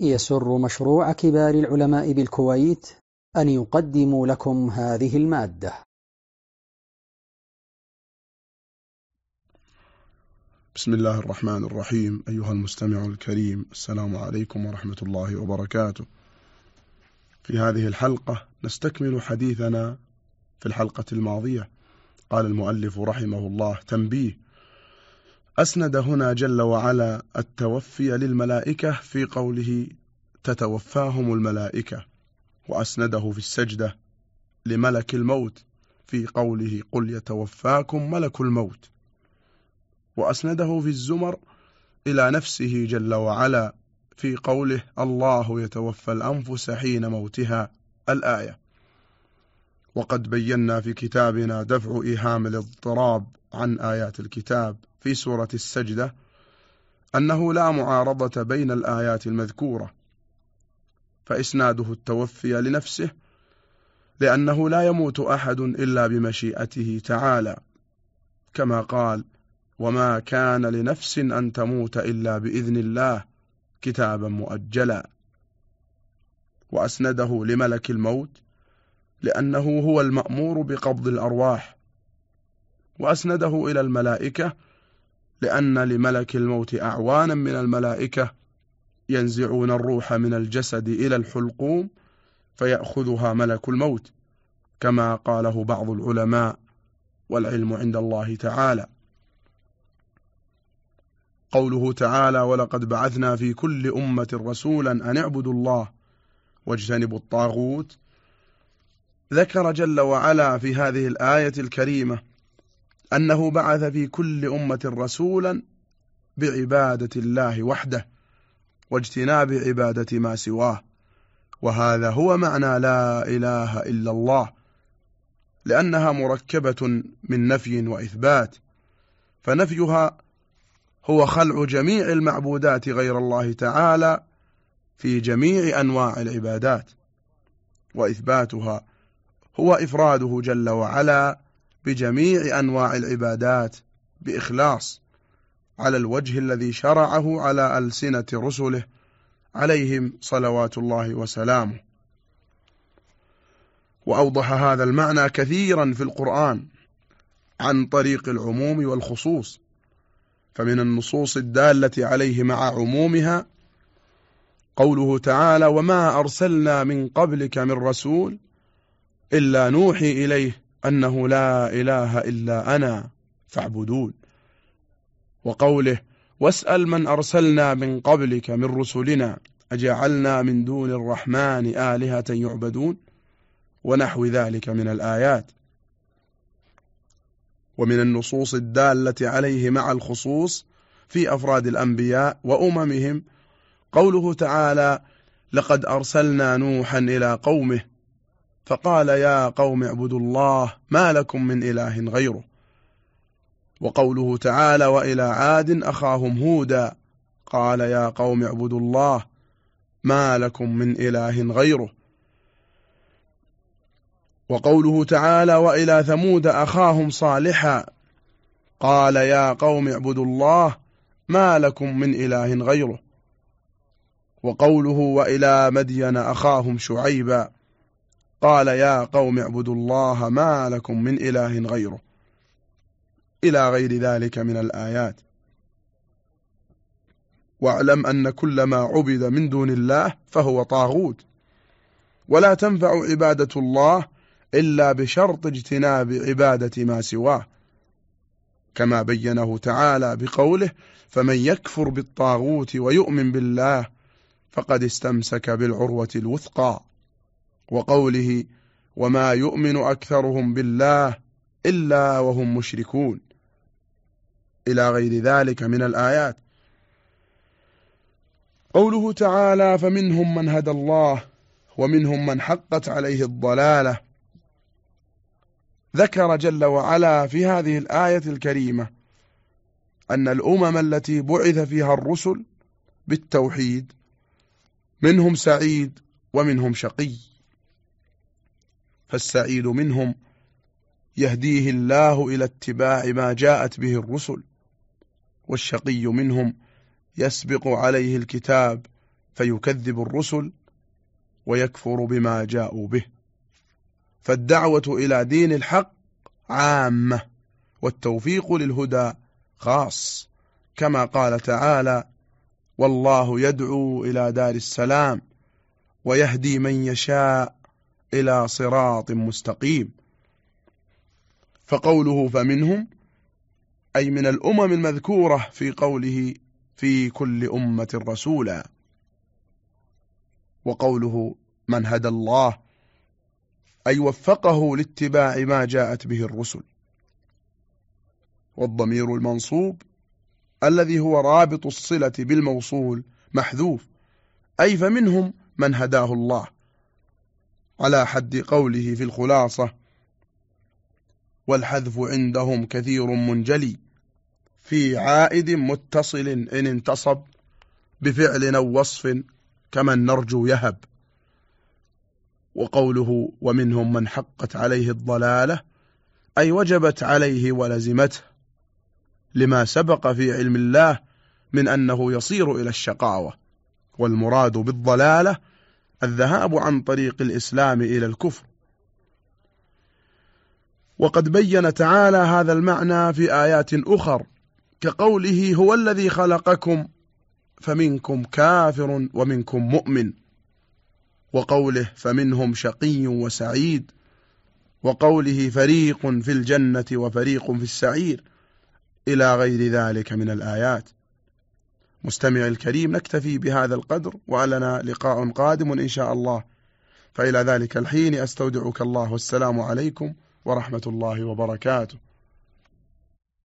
يسر مشروع كبار العلماء بالكويت أن يقدم لكم هذه المادة. بسم الله الرحمن الرحيم. أيها المستمع الكريم السلام عليكم ورحمة الله وبركاته. في هذه الحلقة نستكمل حديثنا في الحلقة الماضية. قال المؤلف رحمه الله تنبيه أسند هنا جل وعلا التوفي للملائكة في قوله تتوفاهم الملائكة وأسنده في السجدة لملك الموت في قوله قل يتوفاكم ملك الموت وأسنده في الزمر إلى نفسه جل وعلا في قوله الله يتوفى الأنفس حين موتها الآية. وقد بينا في كتابنا دفع إيهام الاضطراب عن آيات الكتاب. في سورة السجدة أنه لا معارضة بين الآيات المذكورة فإسناده التوفي لنفسه لأنه لا يموت أحد إلا بمشيئته تعالى كما قال وما كان لنفس أن تموت إلا بإذن الله كتابا مؤجلا وأسنده لملك الموت لأنه هو المأمور بقبض الأرواح. وأسنده إلى الملائكة لأن لملك الموت أعوانا من الملائكة ينزعون الروح من الجسد إلى الحلقوم فيأخذها ملك الموت كما قاله بعض العلماء والعلم عند الله تعالى. قوله تعالى ولقد بعثنا في كل أمة رسولا أن اعبدوا الله واجتنبوا الطاغوت ذكر جل وعلا في هذه الآية الكريمة أنه بعث في كل أمة رسولا بعبادة الله وحده واجتناب عبادة ما سواه. وهذا هو معنى لا إله إلا الله لأنها مركبة من نفي وإثبات. فنفيها هو خلع جميع المعبودات غير الله تعالى في جميع أنواع العبادات. وإثباتها هو إفراده جل وعلا بجميع أنواع العبادات بإخلاص على الوجه الذي شرعه على ألسنة رسله عليهم صلوات الله وسلامه. وأوضح هذا المعنى كثيرا في القرآن عن طريق العموم والخصوص فمن النصوص الدالة عليه مع عمومها قوله تعالى وما أرسلنا من قبلك من رسول إلا نوحي إليه أنه لا إله إلا أنا فاعبدون. وقوله واسأل من أرسلنا من قبلك من رسلنا أجعلنا من دون الرحمن آلهة يعبدون. ونحو ذلك من الآيات. ومن النصوص الدالة عليه مع الخصوص في أفراد الأنبياء وأممهم. قوله تعالى لقد أرسلنا نوحا إلى قومه فقال يا قوم اعبدوا الله ما لكم من إله غيره. وقوله تعالى وإلى عاد أخاهم هودا. قال يا قوم اعبدوا الله ما لكم من إله غيره. وقوله تعالى وإلى ثمود أخاهم صالحا. قال يا قوم اعبدوا الله ما لكم من إله غيره. وقوله وإلى مدين أخاهم شعيبا. قال يا قوم اعبدوا الله ما لكم من إله غيره إلى غير ذلك من الآيات. واعلم أن كل ما عبد من دون الله فهو طاغوت. ولا تنفع عبادة الله إلا بشرط اجتناب عبادة ما سواه. كما بينه تعالى بقوله فمن يكفر بالطاغوت ويؤمن بالله فقد استمسك بالعروة الوثقى. وقوله وما يؤمن أكثرهم بالله إلا وهم مشركون. إلى غير ذلك من الآيات. قوله تعالى فمنهم من هدى الله ومنهم من حقت عليه الضلالة. ذكر جل وعلا في هذه الآية الكريمة أن الأمم التي بعث فيها الرسل بالتوحيد منهم سعيد ومنهم شقي. فالسعيد منهم يهديه الله إلى اتباع ما جاءت به الرسل والشقي منهم يسبق عليه الكتاب فيكذب الرسل ويكفر بما جاءوا به. فالدعوة إلى دين الحق عامة والتوفيق للهدى خاص كما قال تعالى والله يدعو إلى دار السلام ويهدي من يشاء إلى صراط مستقيم. فقوله فمنهم أي من الأمم المذكورة في قوله في كل أمة رسولا. وقوله من هدى الله أي وفقه لاتباع ما جاءت به الرسل. والضمير المنصوب الذي هو رابط الصلة بالموصول محذوف. أي فمنهم من هداه الله. على حد قوله في الخلاصة. والحذف عندهم كثير منجلي في عائد متصل إن انتصب بفعل أو وصف كمن نرجو يهب. وقوله ومنهم من حقت عليه الضلالة أي وجبت عليه ولزمته. لما سبق في علم الله من أنه يصير إلى الشقاوة والمراد بالضلالة الذهاب عن طريق الإسلام إلى الكفر. وقد بين تعالى هذا المعنى في آيات أخر كقوله هو الذي خلقكم فمنكم كافر ومنكم مؤمن. وقوله فمنهم شقي وسعيد. وقوله فريق في الجنة وفريق في السعير. إلى غير ذلك من الآيات. مستمع الكريم نكتفي بهذا القدر ولنا لقاء قادم إن شاء الله. فإلى ذلك الحين أستودعك الله. والسلام عليكم ورحمة الله وبركاته.